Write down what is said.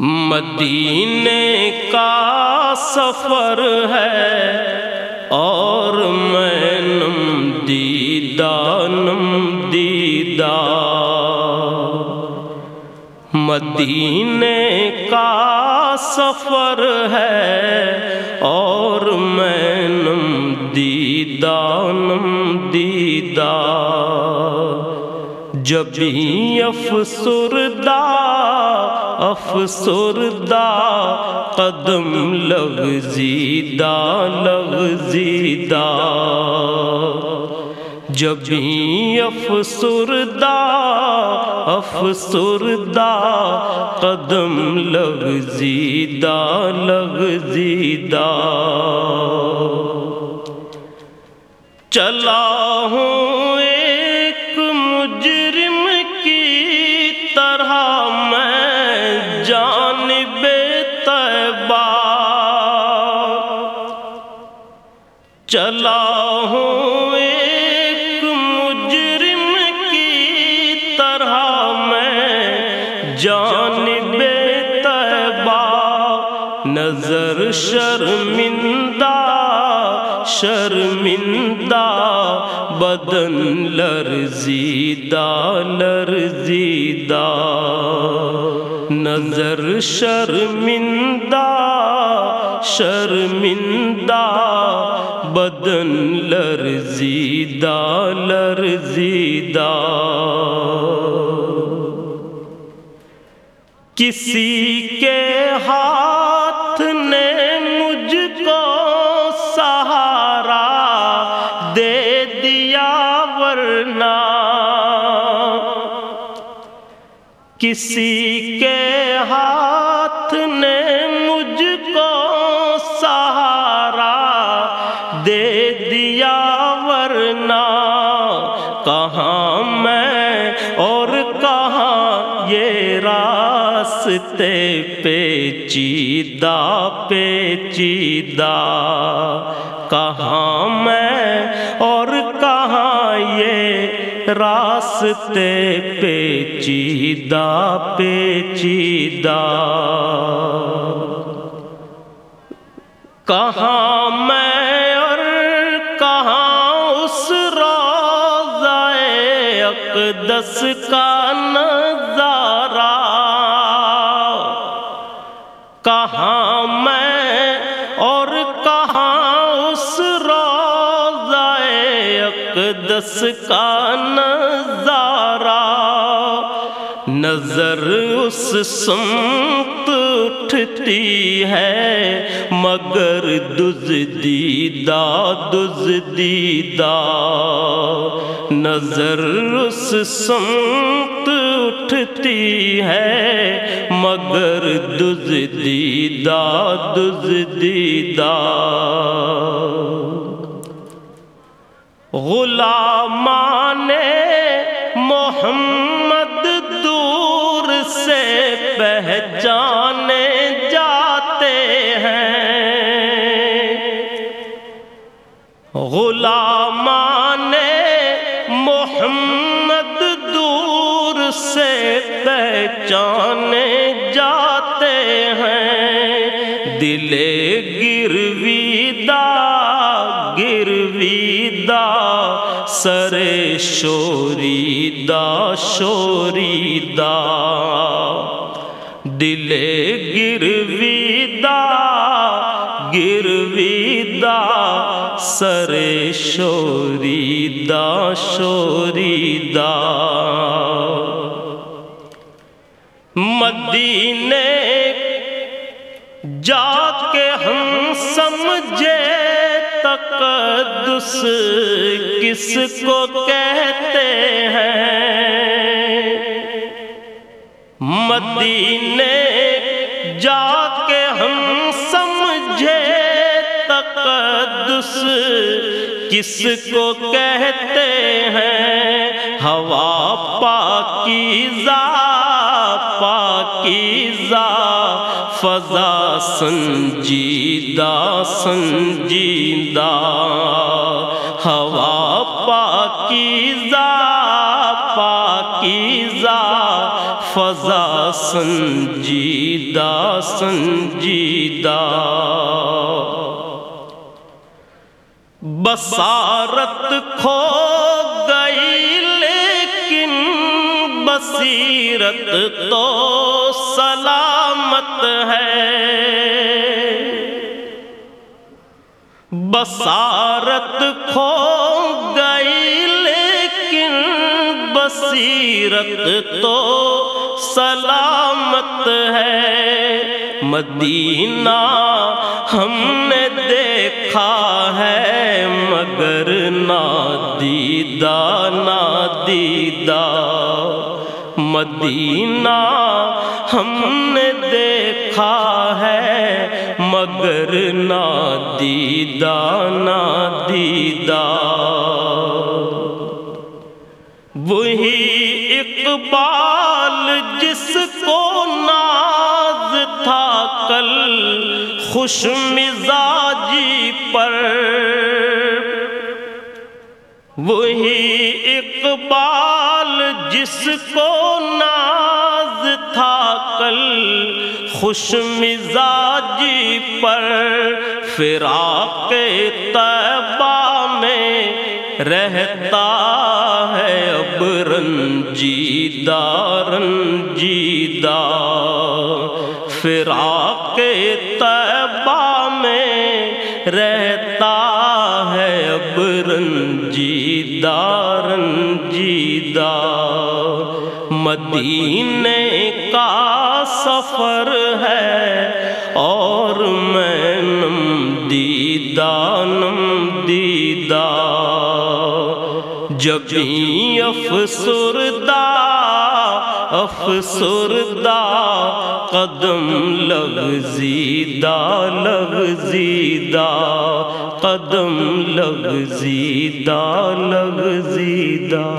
مدینے کا سفر ہے اور میں نم دیدہ نم دیدہ مدینے کا سفر ہے اور میں نم دیدہ نم دیدہ جب افسردہ افسردہ قدم لغزیدہ لغزیدہ۔ جب افسردہ افسردہ قدم لغزیدہ لغزیدہ۔ چلا ہوں چلا ہوں ایک مجرم کی طرح میں جانب طیبہ، نظر شرمندہ شرمندہ، بدن لرزیدہ لرزیدہ۔ نظر شرمندہ شرمندہ بدن لرزیدہ لرزیدہ کسی کے ہاتھ نے مجھ کو سہارا دے دیا، ورنہ کسی کے ہاتھ راستے پیچیدہ پیچیدہ کہاں میں اور کہاں یہ راستے پیچیدہ پیچیدہ کہاں میں اور کہاں اس روزائے اقدس کا کہاں میں اور کہاں اس روزائے اقدس کا نظارہ؟ نظر اس سمت اٹھتی ہے مگر دز دیدہ دز دیدہ نظر اس سمت اٹھتی ہے، مگر دز دیدہ دز دیدہ غلامان محمد دور سے پہچانے جاتے ہیں۔ غلامان سے پہچانے جاتے ہیں۔ دل گرویدہ گرویدہ سر شوریدہ شوریدہ دل گرویدہ گرویدہ سر شوریدہ شوریدہ مدینے جا کے ہم سمجھے تقدس کس کو کہتے ہیں؟ مدینے جا کے ہم سمجھے تقدس کس کو کہتے ہیں؟ ہوا پاکیزہ پاکیزہ فضا سنجیدہ سنجیدہ۔ ہوا پاکیزہ پاکیزہ فضا سنجیدہ سنجیدہ۔ بسارت کھو بصیرت تو سلامت ہے۔ بسارت کھو گئی لیکن بصیرت تو سلامت ہے۔ مدینہ ہم نے دیکھا ہے مگر نادیدہ نادیدہ۔ مدینہ ہم نے دیکھا ہے، مگر نادیدہ نادیدہ وہی اقبال جس کو ناز تھا کل، خوش مزاجی پر۔ وہی اقبال جس کو ناز تھا کل، خوش مزاجی پر فراق طیبہ میں رہتا ہے اب رنجیدہ رنجیدہ۔ فراق طیبہ میں رہتا ہے اب رنجیدہ رنجیدہ۔ مدینے کا سفر ہے اور میں نم دیدہ نم دیدہ جب افسردہ افسردہ، قدم لغزیدہ لغزیدہ۔ قدم لغزیدہ لغزیدہ۔